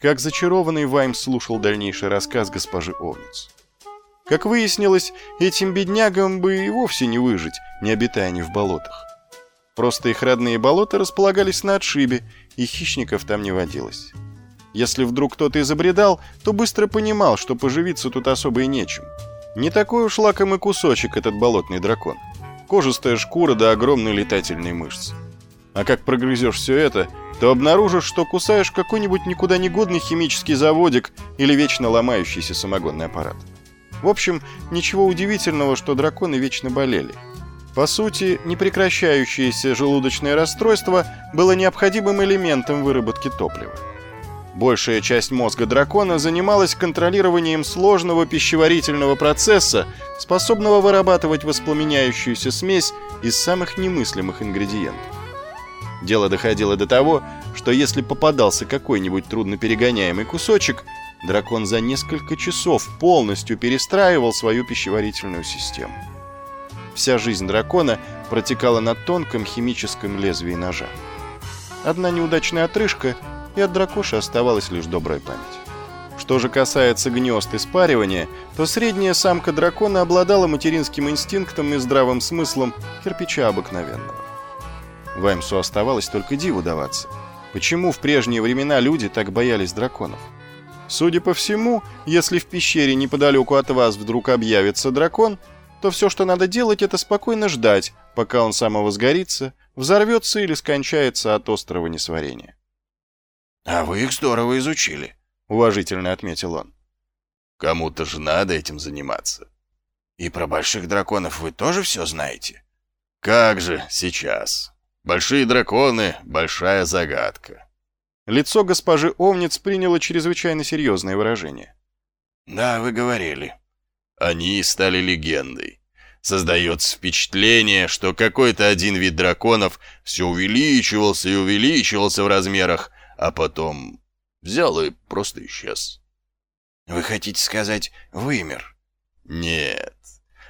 Как зачарованный Вайм слушал дальнейший рассказ госпожи Овниц. Как выяснилось, этим беднягам бы и вовсе не выжить, не обитая они в болотах. Просто их родные болота располагались на отшибе, и хищников там не водилось. Если вдруг кто-то изобредал, то быстро понимал, что поживиться тут особо и нечем. Не такой уж лакомый кусочек этот болотный дракон. Кожистая шкура да огромные летательные мышцы. А как прогрызешь все это, то обнаружишь, что кусаешь какой-нибудь никуда не годный химический заводик или вечно ломающийся самогонный аппарат. В общем, ничего удивительного, что драконы вечно болели. По сути, непрекращающееся желудочное расстройство было необходимым элементом выработки топлива. Большая часть мозга дракона занималась контролированием сложного пищеварительного процесса, способного вырабатывать воспламеняющуюся смесь из самых немыслимых ингредиентов. Дело доходило до того, что если попадался какой-нибудь трудноперегоняемый кусочек, дракон за несколько часов полностью перестраивал свою пищеварительную систему. Вся жизнь дракона протекала на тонком химическом лезвии ножа. Одна неудачная отрыжка, и от дракоши оставалась лишь добрая память. Что же касается гнезд и спаривания, то средняя самка дракона обладала материнским инстинктом и здравым смыслом кирпича обыкновенного. Ваймсу оставалось только диву даваться. Почему в прежние времена люди так боялись драконов? Судя по всему, если в пещере неподалеку от вас вдруг объявится дракон, то все, что надо делать, это спокойно ждать, пока он самовозгорится, взорвется или скончается от острого несварения. «А вы их здорово изучили», — уважительно отметил он. «Кому-то же надо этим заниматься». «И про больших драконов вы тоже все знаете?» «Как же сейчас?» Большие драконы — большая загадка. Лицо госпожи Овниц приняло чрезвычайно серьезное выражение. «Да, вы говорили». Они стали легендой. Создается впечатление, что какой-то один вид драконов все увеличивался и увеличивался в размерах, а потом взял и просто исчез. «Вы хотите сказать, вымер?» «Нет.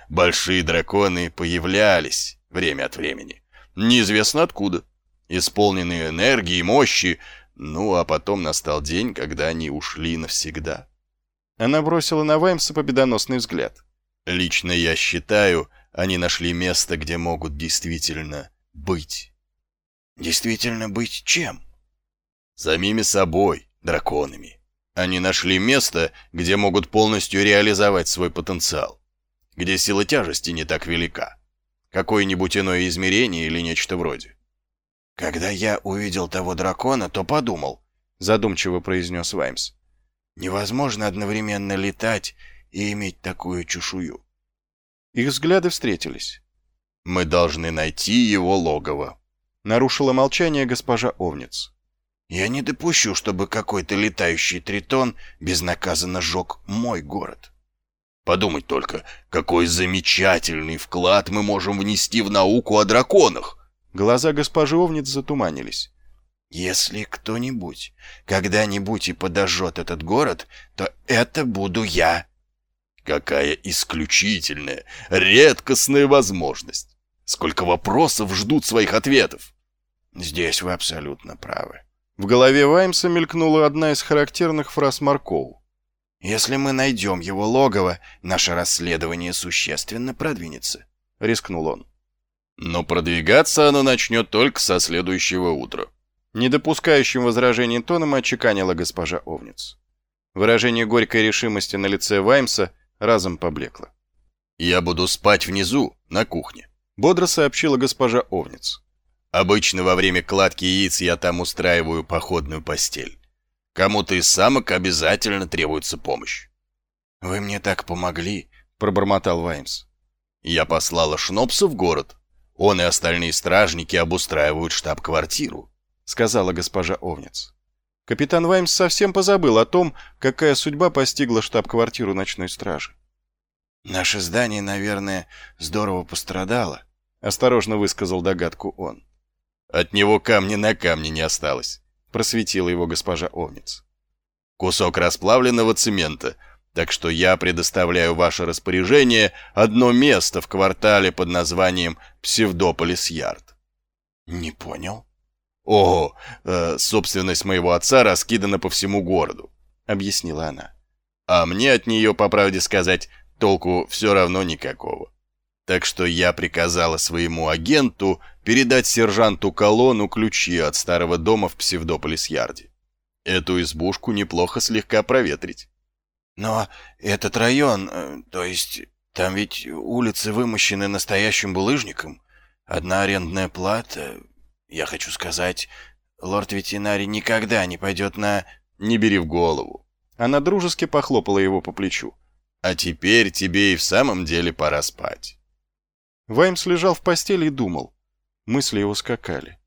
Большие драконы появлялись время от времени неизвестно откуда, исполненные энергии и мощи, ну а потом настал день, когда они ушли навсегда. Она бросила на Ваймса победоносный взгляд. Лично я считаю, они нашли место, где могут действительно быть. Действительно быть чем? Самими собой, драконами. Они нашли место, где могут полностью реализовать свой потенциал, где сила тяжести не так велика. Какое-нибудь иное измерение или нечто вроде. «Когда я увидел того дракона, то подумал», — задумчиво произнес Ваймс. «Невозможно одновременно летать и иметь такую чешую». Их взгляды встретились. «Мы должны найти его логово», — нарушила молчание госпожа Овниц. «Я не допущу, чтобы какой-то летающий тритон безнаказанно сжег мой город». Подумать только, какой замечательный вклад мы можем внести в науку о драконах. Глаза госпожи Овниц затуманились. Если кто-нибудь когда-нибудь и подожжет этот город, то это буду я. Какая исключительная, редкостная возможность. Сколько вопросов ждут своих ответов. Здесь вы абсолютно правы. В голове Ваймса мелькнула одна из характерных фраз Маркоу. Если мы найдем его логово, наше расследование существенно продвинется», — рискнул он. «Но продвигаться оно начнет только со следующего утра», — не допускающим возражений тоном отчеканила госпожа Овниц. Выражение горькой решимости на лице Ваймса разом поблекло. «Я буду спать внизу, на кухне», — бодро сообщила госпожа Овниц. «Обычно во время кладки яиц я там устраиваю походную постель. Кому-то из самок обязательно требуется помощь. «Вы мне так помогли», — пробормотал Ваймс. «Я послала Шнопса в город. Он и остальные стражники обустраивают штаб-квартиру», — сказала госпожа Овниц. Капитан Ваймс совсем позабыл о том, какая судьба постигла штаб-квартиру ночной стражи. «Наше здание, наверное, здорово пострадало», — осторожно высказал догадку он. «От него камня на камне не осталось», — просветила его госпожа Овниц. «Кусок расплавленного цемента, так что я предоставляю ваше распоряжение одно место в квартале под названием Псевдополис-Ярд». «Не понял». Ого, э, собственность моего отца раскидана по всему городу, объяснила она. А мне от нее, по правде сказать, толку все равно никакого. Так что я приказала своему агенту передать сержанту Колону ключи от старого дома в Псевдополис-Ярде. Эту избушку неплохо слегка проветрить. Но этот район, э, то есть там ведь улицы вымощены настоящим булыжником, одна арендная плата, я хочу сказать, лорд-ветеринарий никогда не пойдет на... Не бери в голову. Она дружески похлопала его по плечу. А теперь тебе и в самом деле пора спать. Ваймс лежал в постели и думал. Мысли его скакали.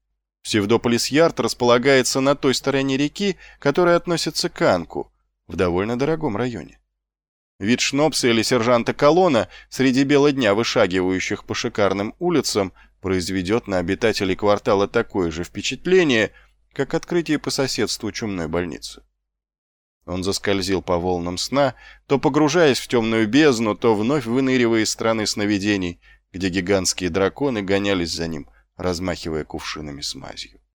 Псевдополис-Ярд располагается на той стороне реки, которая относится к Анку, в довольно дорогом районе. Вид Шнопса или сержанта Колона среди бела дня вышагивающих по шикарным улицам произведет на обитателей квартала такое же впечатление, как открытие по соседству чумной больницы. Он заскользил по волнам сна, то погружаясь в темную бездну, то вновь выныривая из страны сновидений, где гигантские драконы гонялись за ним, размахивая кувшинами с мазью.